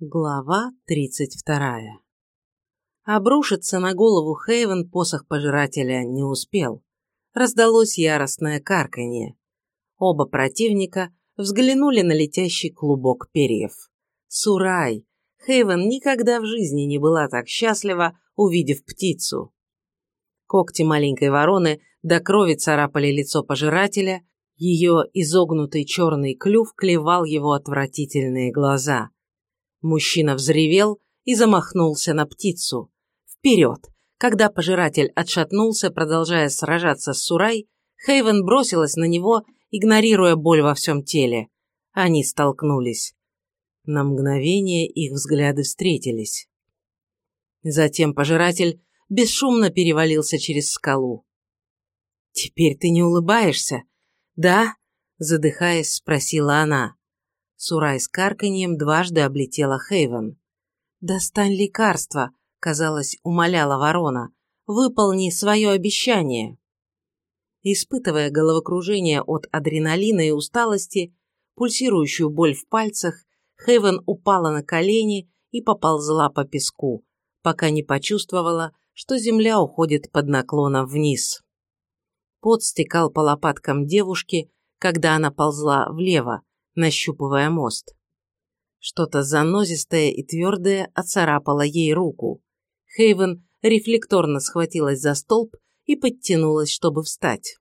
Глава 32. Обрушиться на голову Хейвен посох пожирателя не успел. Раздалось яростное карканье. Оба противника взглянули на летящий клубок перьев. Сурай! Хейвен никогда в жизни не была так счастлива, увидев птицу. Когти маленькой вороны до крови царапали лицо пожирателя, ее изогнутый черный клюв клевал его отвратительные глаза – Мужчина взревел и замахнулся на птицу. Вперед! Когда пожиратель отшатнулся, продолжая сражаться с Сурай, Хейвен бросилась на него, игнорируя боль во всем теле. Они столкнулись. На мгновение их взгляды встретились. Затем пожиратель бесшумно перевалился через скалу. «Теперь ты не улыбаешься?» «Да?» – задыхаясь, спросила она. Сурай с карканьем дважды облетела Хейвен. «Достань лекарство», — казалось, умоляла ворона. «Выполни свое обещание». Испытывая головокружение от адреналина и усталости, пульсирующую боль в пальцах, Хейвен упала на колени и поползла по песку, пока не почувствовала, что земля уходит под наклоном вниз. Пот стекал по лопаткам девушки, когда она ползла влево, нащупывая мост. Что-то занозистое и твердое оцарапало ей руку. Хейвен рефлекторно схватилась за столб и подтянулась, чтобы встать.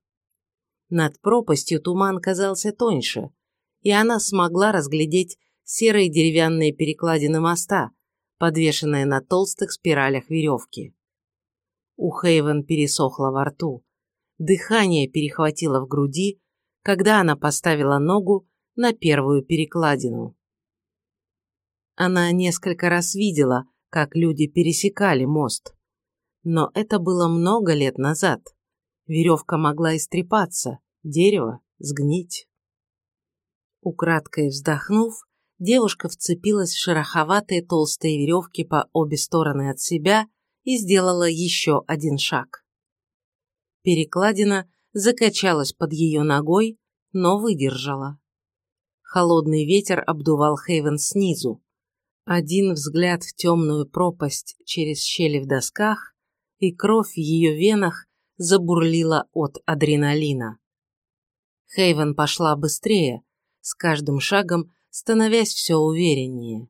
Над пропастью туман казался тоньше, и она смогла разглядеть серые деревянные перекладины моста, подвешенные на толстых спиралях веревки. У Хейвен пересохло во рту. Дыхание перехватило в груди, когда она поставила ногу на первую перекладину. Она несколько раз видела, как люди пересекали мост. Но это было много лет назад. Веревка могла истрепаться, дерево сгнить. Украдкой вздохнув, девушка вцепилась в шероховатые толстые веревки по обе стороны от себя и сделала еще один шаг. Перекладина закачалась под ее ногой, но выдержала. Холодный ветер обдувал Хейвен снизу. Один взгляд в темную пропасть через щели в досках, и кровь в ее венах забурлила от адреналина. Хейвен пошла быстрее, с каждым шагом становясь все увереннее.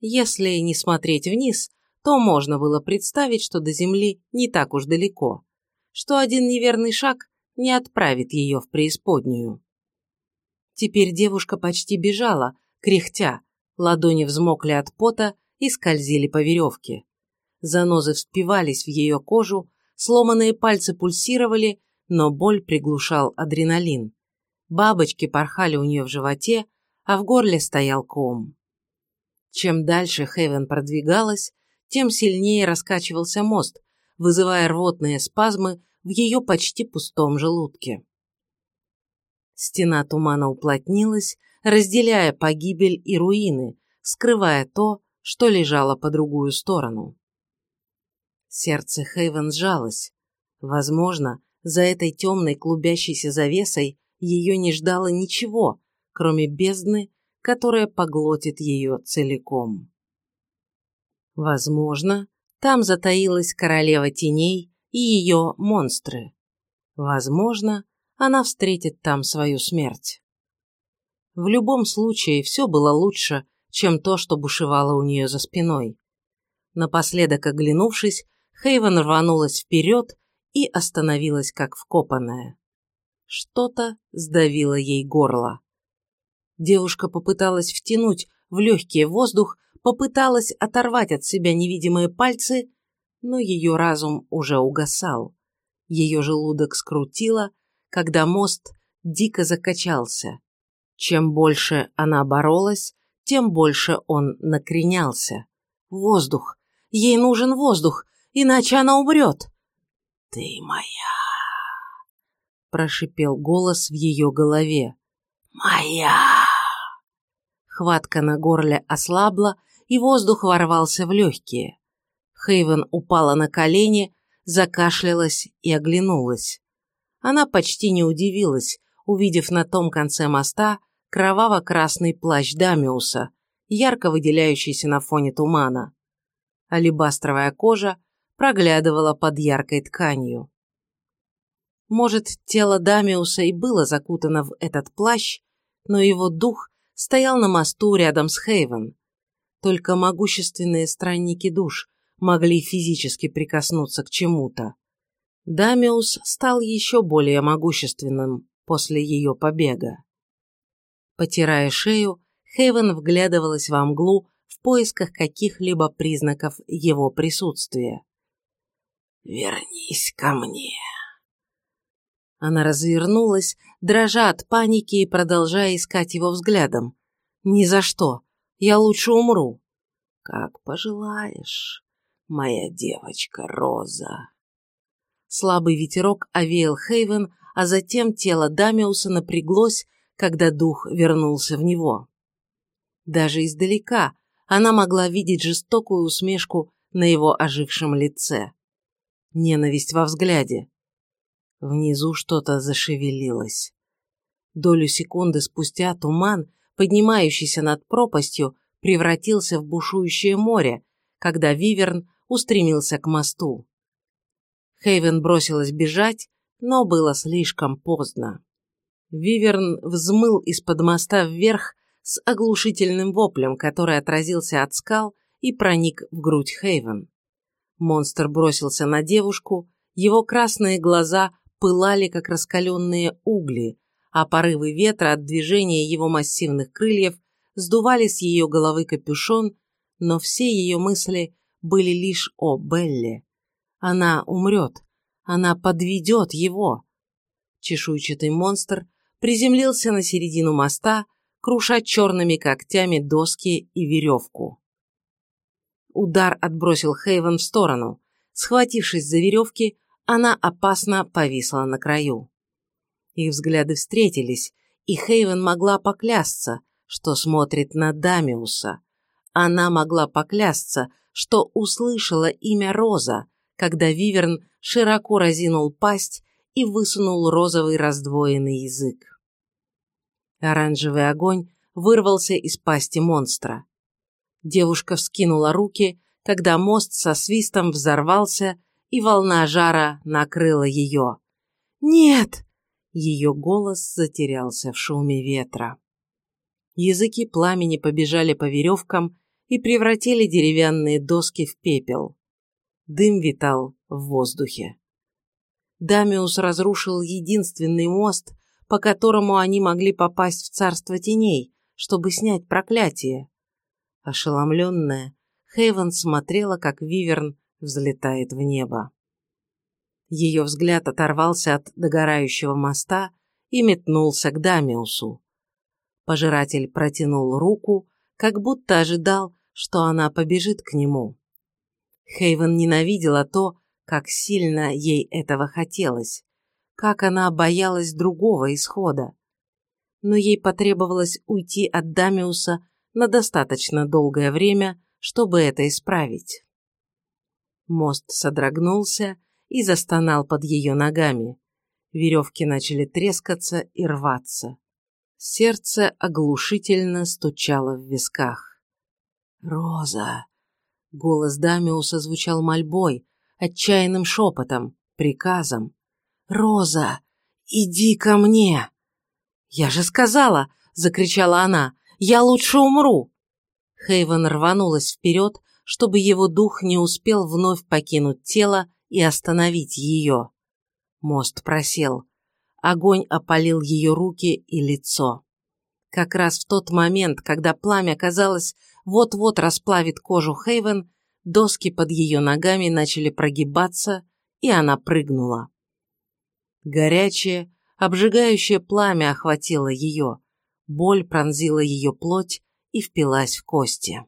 Если не смотреть вниз, то можно было представить, что до земли не так уж далеко, что один неверный шаг не отправит ее в преисподнюю. Теперь девушка почти бежала, кряхтя, ладони взмокли от пота и скользили по веревке. Занозы вспивались в ее кожу, сломанные пальцы пульсировали, но боль приглушал адреналин. Бабочки порхали у нее в животе, а в горле стоял ком. Чем дальше Хейвен продвигалась, тем сильнее раскачивался мост, вызывая рвотные спазмы в ее почти пустом желудке. Стена тумана уплотнилась, разделяя погибель и руины, скрывая то, что лежало по другую сторону. Сердце Хейвен сжалось. Возможно, за этой темной клубящейся завесой ее не ждало ничего, кроме бездны, которая поглотит ее целиком. Возможно, там затаилась королева теней и ее монстры. Возможно, она встретит там свою смерть. В любом случае, все было лучше, чем то, что бушевало у нее за спиной. Напоследок оглянувшись, Хейвен рванулась вперед и остановилась как вкопанная. Что-то сдавило ей горло. Девушка попыталась втянуть в легкий воздух, попыталась оторвать от себя невидимые пальцы, но ее разум уже угасал. Ее желудок скрутило, когда мост дико закачался. Чем больше она боролась, тем больше он накренялся. Воздух! Ей нужен воздух, иначе она умрет. «Ты моя!» – прошипел голос в ее голове. «Моя!» Хватка на горле ослабла, и воздух ворвался в легкие. Хейвен упала на колени, закашлялась и оглянулась. Она почти не удивилась, увидев на том конце моста кроваво-красный плащ Дамиуса, ярко выделяющийся на фоне тумана. Алебастровая кожа проглядывала под яркой тканью. Может, тело Дамиуса и было закутано в этот плащ, но его дух стоял на мосту рядом с Хейвен. Только могущественные странники душ могли физически прикоснуться к чему-то. Дамиус стал еще более могущественным после ее побега. Потирая шею, Хейвен вглядывалась во мглу в поисках каких-либо признаков его присутствия. «Вернись ко мне!» Она развернулась, дрожа от паники и продолжая искать его взглядом. «Ни за что! Я лучше умру!» «Как пожелаешь, моя девочка Роза!» Слабый ветерок овеял Хейвен, а затем тело Дамиуса напряглось, когда дух вернулся в него. Даже издалека она могла видеть жестокую усмешку на его ожившем лице. Ненависть во взгляде. Внизу что-то зашевелилось. Долю секунды спустя туман, поднимающийся над пропастью, превратился в бушующее море, когда Виверн устремился к мосту. Хейвен бросилась бежать, но было слишком поздно. Виверн взмыл из-под моста вверх с оглушительным воплем, который отразился от скал и проник в грудь Хейвен. Монстр бросился на девушку, его красные глаза пылали, как раскаленные угли, а порывы ветра от движения его массивных крыльев сдували с ее головы капюшон, но все ее мысли были лишь о Белле. Она умрет. Она подведет его. Чешуйчатый монстр приземлился на середину моста, круша черными когтями доски и веревку. Удар отбросил Хейвен в сторону. Схватившись за веревки, она опасно повисла на краю. Их взгляды встретились, и Хейвен могла поклясться, что смотрит на Дамиуса. Она могла поклясться, что услышала имя Роза, когда Виверн широко разинул пасть и высунул розовый раздвоенный язык. Оранжевый огонь вырвался из пасти монстра. Девушка вскинула руки, когда мост со свистом взорвался, и волна жара накрыла ее. «Нет!» Ее голос затерялся в шуме ветра. Языки пламени побежали по веревкам и превратили деревянные доски в пепел. Дым витал в воздухе. Дамиус разрушил единственный мост, по которому они могли попасть в царство теней, чтобы снять проклятие. Ошеломленная, Хейвен смотрела, как Виверн взлетает в небо. Ее взгляд оторвался от догорающего моста и метнулся к Дамиусу. Пожиратель протянул руку, как будто ожидал, что она побежит к нему. Хейвен ненавидела то, как сильно ей этого хотелось, как она боялась другого исхода. Но ей потребовалось уйти от Дамиуса на достаточно долгое время, чтобы это исправить. Мост содрогнулся и застонал под ее ногами. Веревки начали трескаться и рваться. Сердце оглушительно стучало в висках. «Роза!» Голос Дамиуса звучал мольбой, отчаянным шепотом, приказом. «Роза, иди ко мне!» «Я же сказала!» — закричала она. «Я лучше умру!» Хейвен рванулась вперед, чтобы его дух не успел вновь покинуть тело и остановить ее. Мост просел. Огонь опалил ее руки и лицо. Как раз в тот момент, когда пламя, казалось, вот-вот расплавит кожу Хейвен, доски под ее ногами начали прогибаться, и она прыгнула. Горячее, обжигающее пламя охватило ее, боль пронзила ее плоть и впилась в кости.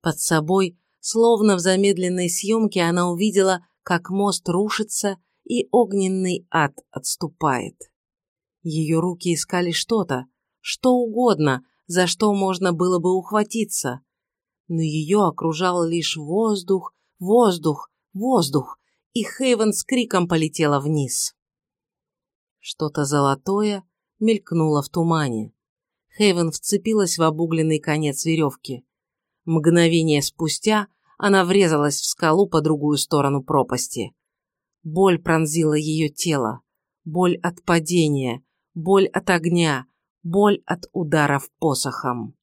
Под собой, словно в замедленной съемке, она увидела, как мост рушится и огненный ад отступает. Ее руки искали что-то, что угодно, за что можно было бы ухватиться. Но ее окружал лишь воздух, воздух, воздух, и Хейвен с криком полетела вниз. Что-то золотое мелькнуло в тумане. Хейвен вцепилась в обугленный конец веревки. Мгновение спустя она врезалась в скалу по другую сторону пропасти. Боль пронзила ее тело. Боль от падения, боль от огня, боль от ударов посохом.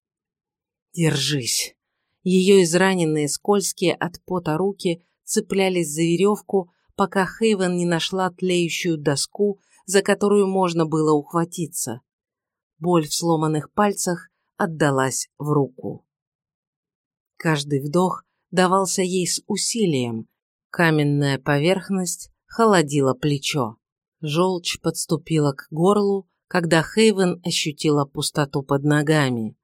«Держись!» Ее израненные, скользкие от пота руки цеплялись за веревку, пока Хейвен не нашла тлеющую доску, за которую можно было ухватиться. Боль в сломанных пальцах отдалась в руку. Каждый вдох давался ей с усилием. Каменная поверхность холодила плечо. Желчь подступила к горлу, когда Хейвен ощутила пустоту под ногами.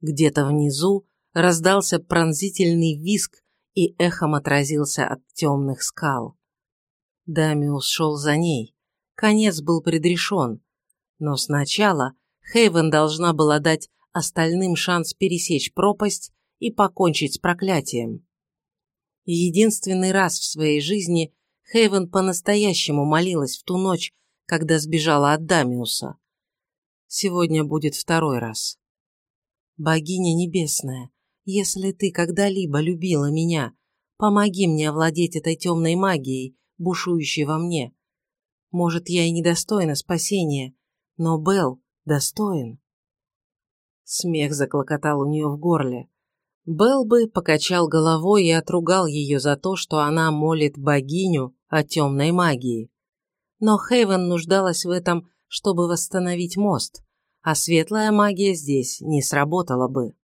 Где-то внизу раздался пронзительный визг и эхом отразился от темных скал. Дамиус шел за ней. Конец был предрешен. Но сначала Хейвен должна была дать остальным шанс пересечь пропасть и покончить с проклятием. Единственный раз в своей жизни Хейвен по-настоящему молилась в ту ночь, когда сбежала от Дамиуса. Сегодня будет второй раз. Богиня Небесная, если ты когда-либо любила меня, помоги мне овладеть этой темной магией, бушующей во мне. Может, я и недостойна спасения, но Белл достоин. Смех заклокотал у нее в горле. Белл бы покачал головой и отругал ее за то, что она молит богиню о темной магии. Но Хейвен нуждалась в этом, чтобы восстановить мост, а светлая магия здесь не сработала бы.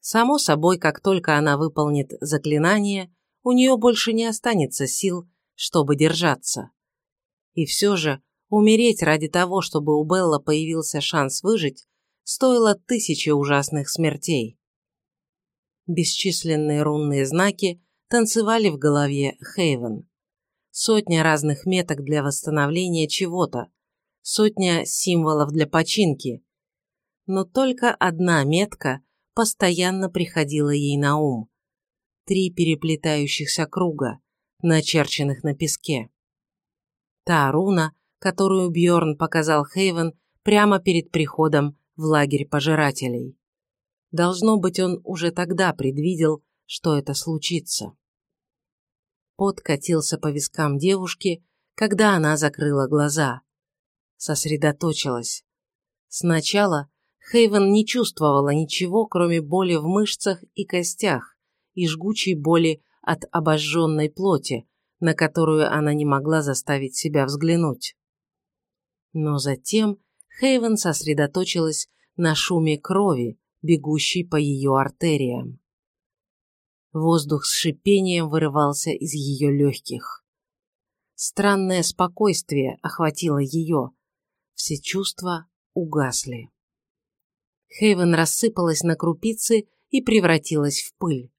Само собой, как только она выполнит заклинание, у нее больше не останется сил, чтобы держаться. И все же умереть ради того, чтобы у Белла появился шанс выжить, стоило тысячи ужасных смертей. Бесчисленные рунные знаки танцевали в голове Хейвен. Сотня разных меток для восстановления чего-то, сотня символов для починки. Но только одна метка постоянно приходила ей на ум. Три переплетающихся круга, начерченных на песке. Та руна, которую Бьорн показал Хейвен прямо перед приходом в лагерь пожирателей. Должно быть, он уже тогда предвидел, что это случится. Пот катился по вискам девушки, когда она закрыла глаза. Сосредоточилась. Сначала Хейвен не чувствовала ничего, кроме боли в мышцах и костях и жгучей боли от обожженной плоти, на которую она не могла заставить себя взглянуть. Но затем Хейвен сосредоточилась на шуме крови, бегущей по ее артериям. Воздух с шипением вырывался из ее легких. Странное спокойствие охватило ее. Все чувства угасли. Хейвен рассыпалась на крупицы и превратилась в пыль.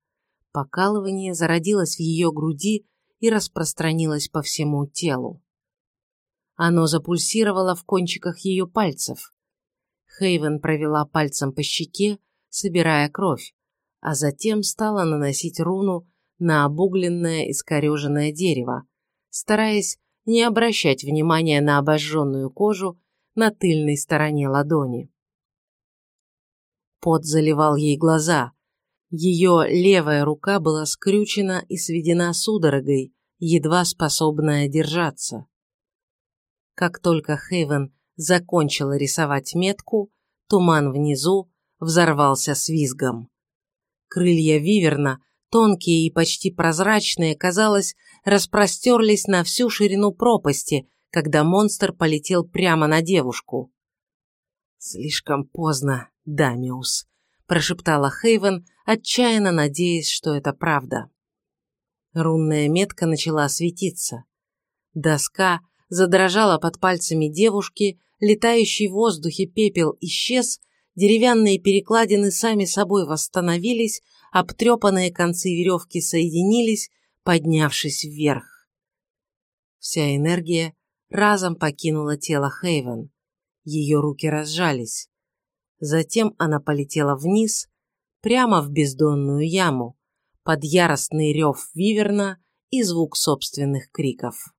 Покалывание зародилось в ее груди и распространилось по всему телу. Оно запульсировало в кончиках ее пальцев. Хейвен провела пальцем по щеке, собирая кровь, а затем стала наносить руну на обугленное искореженное дерево, стараясь не обращать внимания на обожженную кожу на тыльной стороне ладони. Пот заливал ей глаза. Ее левая рука была скрючена и сведена судорогой, едва способная держаться. Как только Хейвен закончила рисовать метку, туман внизу взорвался с. Крылья виверна, тонкие и почти прозрачные, казалось, распростерлись на всю ширину пропасти, когда монстр полетел прямо на девушку. «Слишком поздно, Дамиус», – прошептала Хейвен, отчаянно надеясь, что это правда. Рунная метка начала светиться. Доска задрожала под пальцами девушки, летающий в воздухе пепел исчез, деревянные перекладины сами собой восстановились, обтрепанные концы веревки соединились, поднявшись вверх. Вся энергия разом покинула тело Хейвен. Ее руки разжались. Затем она полетела вниз, прямо в бездонную яму, под яростный рев виверна и звук собственных криков.